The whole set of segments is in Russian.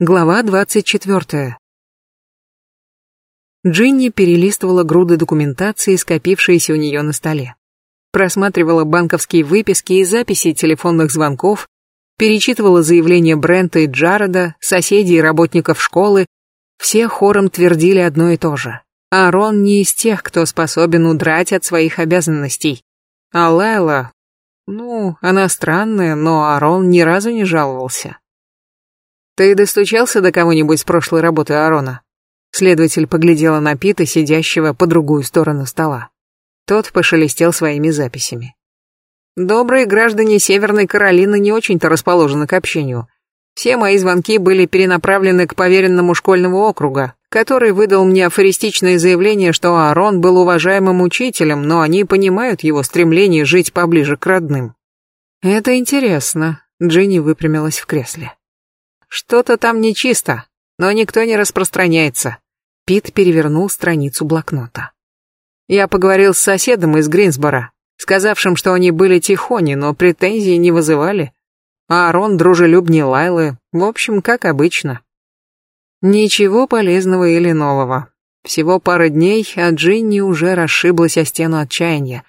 Глава 24. Джинни перелистывала груды документации, скопившиеся у нее на столе. Просматривала банковские выписки и записи телефонных звонков, перечитывала заявления Брента и Джареда, соседей и работников школы. Все хором твердили одно и то же. Арон не из тех, кто способен удрать от своих обязанностей. А Лайла... Ну, она странная, но Арон ни разу не жаловался. «Ты достучался до кого-нибудь с прошлой работы Арона?» Следователь поглядела на Пита, сидящего по другую сторону стола. Тот пошелестел своими записями. «Добрые граждане Северной Каролины не очень-то расположены к общению. Все мои звонки были перенаправлены к поверенному школьного округа, который выдал мне афористичное заявление, что Аарон был уважаемым учителем, но они понимают его стремление жить поближе к родным». «Это интересно», — Джинни выпрямилась в кресле. Что-то там нечисто, но никто не распространяется. Пит перевернул страницу блокнота. Я поговорил с соседом из Гринсбора, сказавшим, что они были тихони, но претензий не вызывали. А Арон дружелюбнее Лайлы, в общем, как обычно. Ничего полезного или нового. Всего пара дней, а Джинни уже расшиблась о стену отчаяния.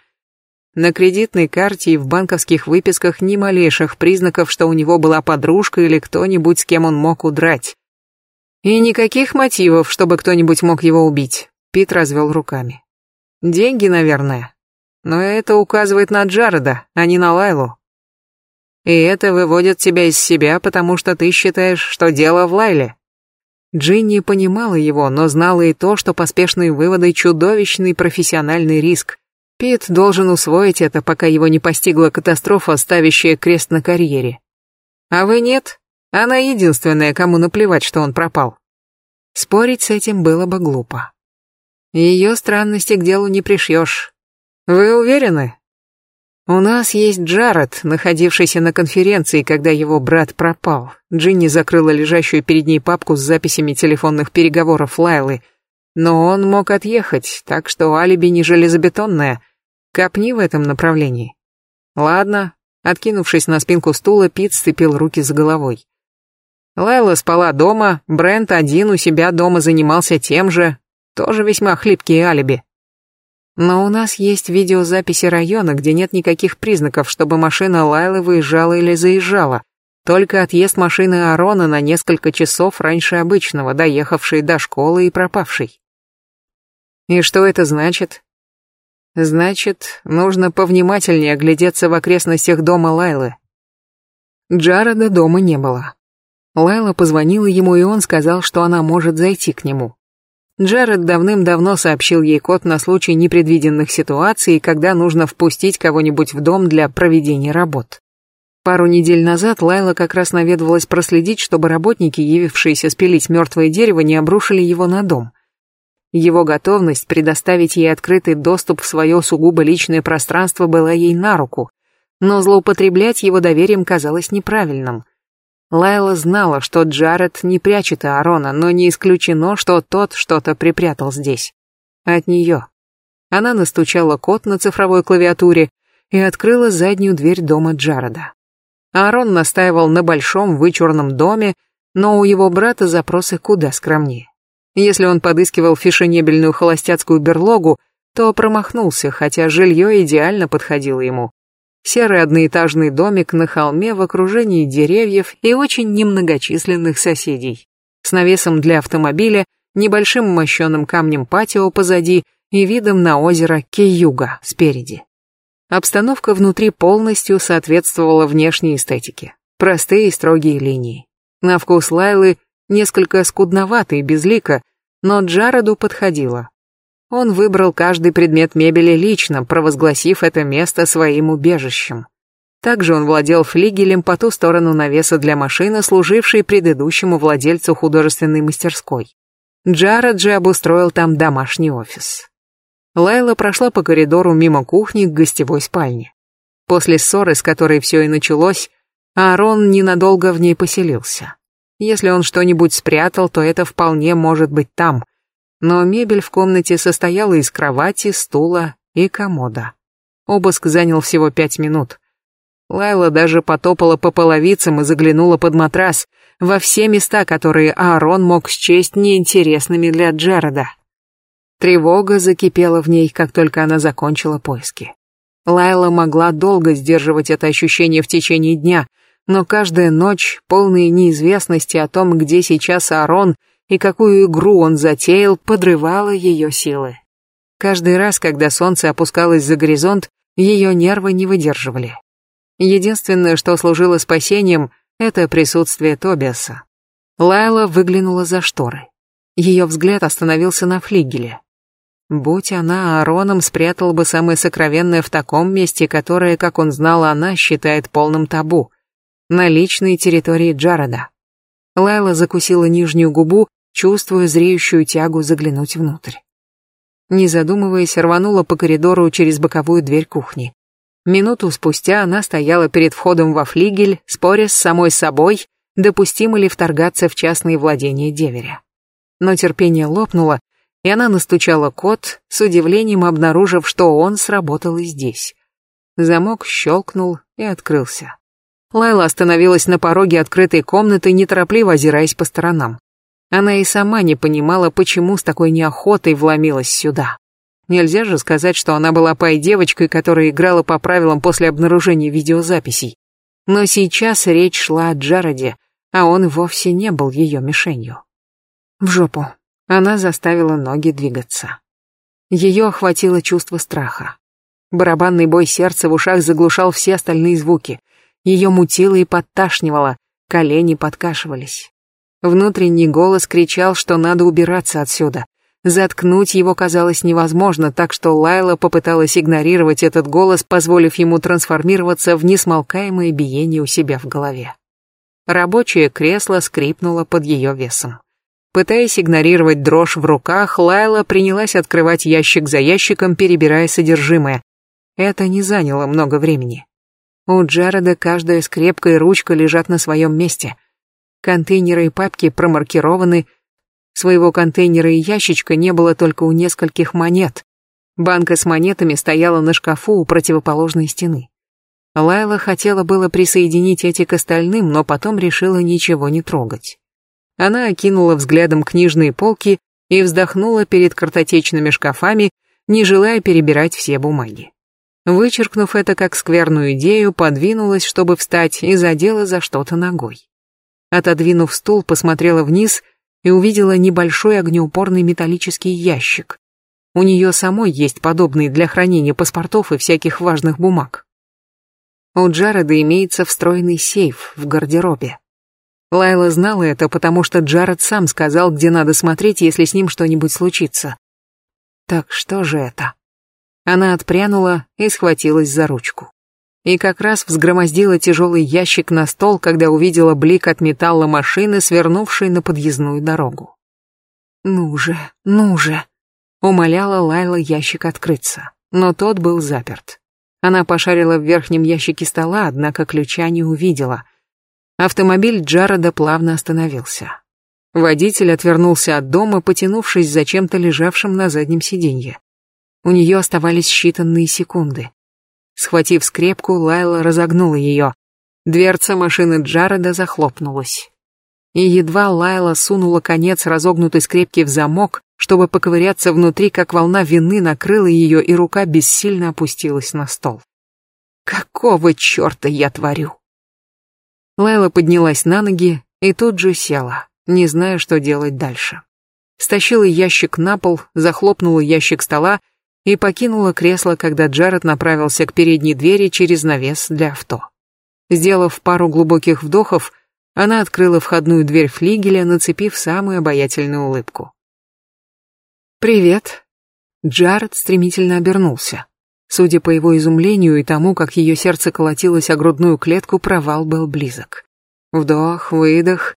На кредитной карте и в банковских выписках ни малейших признаков, что у него была подружка или кто-нибудь, с кем он мог удрать. И никаких мотивов, чтобы кто-нибудь мог его убить. Пит развел руками. Деньги, наверное. Но это указывает на Джареда, а не на Лайлу. И это выводит тебя из себя, потому что ты считаешь, что дело в Лайле. Джинни понимала его, но знала и то, что поспешные выводы – чудовищный профессиональный риск. Пит должен усвоить это, пока его не постигла катастрофа, ставящая крест на карьере. А вы нет? Она единственная, кому наплевать, что он пропал. Спорить с этим было бы глупо. Ее странности к делу не пришьешь. Вы уверены? У нас есть Джаред, находившийся на конференции, когда его брат пропал. Джинни закрыла лежащую перед ней папку с записями телефонных переговоров Лайлы. Но он мог отъехать, так что алиби не железобетонное. Копни в этом направлении. Ладно. Откинувшись на спинку стула, Пит сцепил руки за головой. Лайла спала дома, Брент один у себя дома занимался тем же. Тоже весьма хлипкие алиби. Но у нас есть видеозаписи района, где нет никаких признаков, чтобы машина Лайлы выезжала или заезжала. Только отъезд машины Арона на несколько часов раньше обычного, доехавшей до школы и пропавшей. И что это значит? Значит, нужно повнимательнее оглядеться в окрестностях дома Лайлы. Джареда дома не было. Лайла позвонила ему, и он сказал, что она может зайти к нему. Джаред давным-давно сообщил ей код на случай непредвиденных ситуаций, когда нужно впустить кого-нибудь в дом для проведения работ. Пару недель назад Лайла как раз наведывалась проследить, чтобы работники, явившиеся спилить мертвое дерево, не обрушили его на дом. Его готовность предоставить ей открытый доступ в свое сугубо личное пространство была ей на руку, но злоупотреблять его доверием казалось неправильным. Лайла знала, что Джаред не прячет Аарона, но не исключено, что тот что-то припрятал здесь. От нее. Она настучала код на цифровой клавиатуре и открыла заднюю дверь дома Джареда. Аарон настаивал на большом вычурном доме, но у его брата запросы куда скромнее. Если он подыскивал фешенебельную холостяцкую берлогу, то промахнулся, хотя жилье идеально подходило ему. Серый одноэтажный домик на холме в окружении деревьев и очень немногочисленных соседей. С навесом для автомобиля, небольшим мощеным камнем патио позади и видом на озеро Киюга спереди. Обстановка внутри полностью соответствовала внешней эстетике. Простые строгие линии. На вкус Лайлы несколько скудновато и безлико, но Джареду подходило. Он выбрал каждый предмет мебели лично, провозгласив это место своим убежищем. Также он владел флигелем по ту сторону навеса для машины, служившей предыдущему владельцу художественной мастерской. Джаред же обустроил там домашний офис. Лайла прошла по коридору мимо кухни к гостевой спальне. После ссоры, с которой все и началось, Аарон ненадолго в ней поселился. Если он что-нибудь спрятал, то это вполне может быть там. Но мебель в комнате состояла из кровати, стула и комода. Обыск занял всего пять минут. Лайла даже потопала по половицам и заглянула под матрас, во все места, которые Аарон мог счесть неинтересными для Джареда. Тревога закипела в ней, как только она закончила поиски. Лайла могла долго сдерживать это ощущение в течение дня, но каждая ночь, полная неизвестности о том, где сейчас Аарон и какую игру он затеял, подрывала ее силы. Каждый раз, когда солнце опускалось за горизонт, ее нервы не выдерживали. Единственное, что служило спасением, это присутствие Тобиаса. Лайла выглянула за шторы. Ее взгляд остановился на флигеле. Будь она Аароном, спрятала бы самое сокровенное в таком месте, которое, как он знал, она считает полным табу. На личной территории Джареда. Лайла закусила нижнюю губу, чувствуя зреющую тягу заглянуть внутрь. Не задумываясь, рванула по коридору через боковую дверь кухни. Минуту спустя она стояла перед входом во флигель, споря с самой собой, допустимо ли вторгаться в частные владения деверя. Но терпение лопнуло, и она настучала код, с удивлением обнаружив, что он сработал и здесь. Замок щелкнул и открылся. Лайла остановилась на пороге открытой комнаты, неторопливо озираясь по сторонам. Она и сама не понимала, почему с такой неохотой вломилась сюда. Нельзя же сказать, что она была пай-девочкой, которая играла по правилам после обнаружения видеозаписей. Но сейчас речь шла о Джареде, а он вовсе не был ее мишенью. В жопу. Она заставила ноги двигаться. Ее охватило чувство страха. Барабанный бой сердца в ушах заглушал все остальные звуки. Ее мутило и подташнивало, колени подкашивались. Внутренний голос кричал, что надо убираться отсюда. Заткнуть его казалось невозможно, так что Лайла попыталась игнорировать этот голос, позволив ему трансформироваться в несмолкаемое биение у себя в голове. Рабочее кресло скрипнуло под ее весом. Пытаясь игнорировать дрожь в руках, Лайла принялась открывать ящик за ящиком, перебирая содержимое. Это не заняло много времени. У Джареда каждая скрепка и ручка лежат на своем месте. Контейнеры и папки промаркированы. Своего контейнера и ящичка не было только у нескольких монет. Банка с монетами стояла на шкафу у противоположной стены. Лайла хотела было присоединить эти к остальным, но потом решила ничего не трогать. Она окинула взглядом книжные полки и вздохнула перед картотечными шкафами, не желая перебирать все бумаги. Вычеркнув это как скверную идею, подвинулась, чтобы встать, и задела за что-то ногой. Отодвинув стул, посмотрела вниз и увидела небольшой огнеупорный металлический ящик. У нее самой есть подобный для хранения паспортов и всяких важных бумаг. У Джареда имеется встроенный сейф в гардеробе. Лайла знала это, потому что Джаред сам сказал, где надо смотреть, если с ним что-нибудь случится. Так что же это? Она отпрянула и схватилась за ручку. И как раз взгромоздила тяжелый ящик на стол, когда увидела блик от металла машины, свернувшей на подъездную дорогу. «Ну же, ну же!» Умоляла Лайла ящик открыться, но тот был заперт. Она пошарила в верхнем ящике стола, однако ключа не увидела — Автомобиль Джареда плавно остановился. Водитель отвернулся от дома, потянувшись за чем-то лежавшим на заднем сиденье. У нее оставались считанные секунды. Схватив скрепку, Лайла разогнула ее. Дверца машины Джареда захлопнулась. И едва Лайла сунула конец разогнутой скрепки в замок, чтобы поковыряться внутри, как волна вины накрыла ее, и рука бессильно опустилась на стол. «Какого черта я творю?» Лайла поднялась на ноги и тут же села, не зная, что делать дальше. Стащила ящик на пол, захлопнула ящик стола и покинула кресло, когда Джаред направился к передней двери через навес для авто. Сделав пару глубоких вдохов, она открыла входную дверь флигеля, нацепив самую обаятельную улыбку. «Привет». Джаред стремительно обернулся. Судя по его изумлению и тому, как ее сердце колотилось о грудную клетку, провал был близок. Вдох, выдох.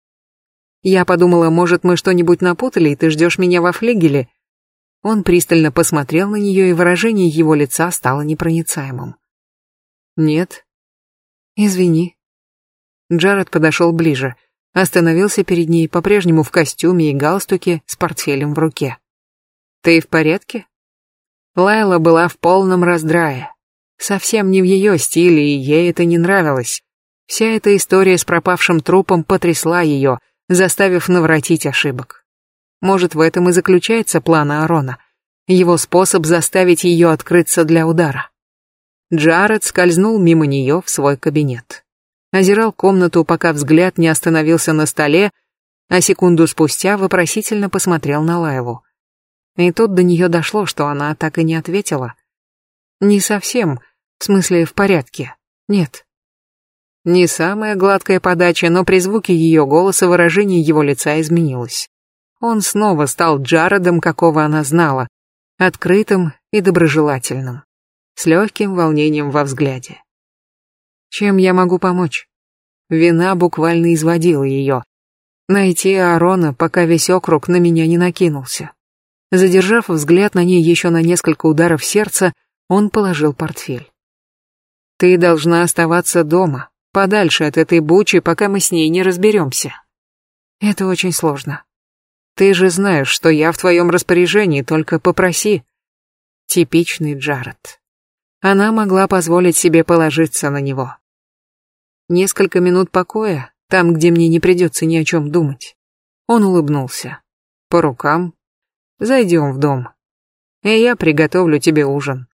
Я подумала, может, мы что-нибудь напутали, и ты ждешь меня во флигеле. Он пристально посмотрел на нее, и выражение его лица стало непроницаемым. Нет. Извини. Джаред подошел ближе, остановился перед ней, по-прежнему в костюме и галстуке, с портфелем в руке. Ты в порядке? Лайла была в полном раздрае. Совсем не в ее стиле, и ей это не нравилось. Вся эта история с пропавшим трупом потрясла ее, заставив навратить ошибок. Может, в этом и заключается план Аарона. Его способ заставить ее открыться для удара. Джаред скользнул мимо нее в свой кабинет. Озирал комнату, пока взгляд не остановился на столе, а секунду спустя вопросительно посмотрел на Лайлу. И тут до нее дошло, что она так и не ответила. Не совсем, в смысле в порядке, нет. Не самая гладкая подача, но при звуке ее голоса выражение его лица изменилось. Он снова стал Джаредом, какого она знала, открытым и доброжелательным, с легким волнением во взгляде. Чем я могу помочь? Вина буквально изводила ее. Найти Аарона, пока весь округ на меня не накинулся. Задержав взгляд на ней еще на несколько ударов сердца, он положил портфель. «Ты должна оставаться дома, подальше от этой бучи, пока мы с ней не разберемся. Это очень сложно. Ты же знаешь, что я в твоем распоряжении, только попроси. Типичный Джаред. Она могла позволить себе положиться на него. Несколько минут покоя, там, где мне не придется ни о чем думать. Он улыбнулся. По рукам. Зайдем в дом. И я приготовлю тебе ужин.